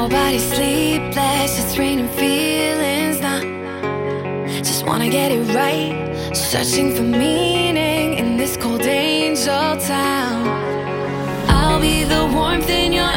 Nobody's sleepless, it's raining feelings now. Just wanna get it right, searching for meaning in this cold angel town. I'll be the warmth in your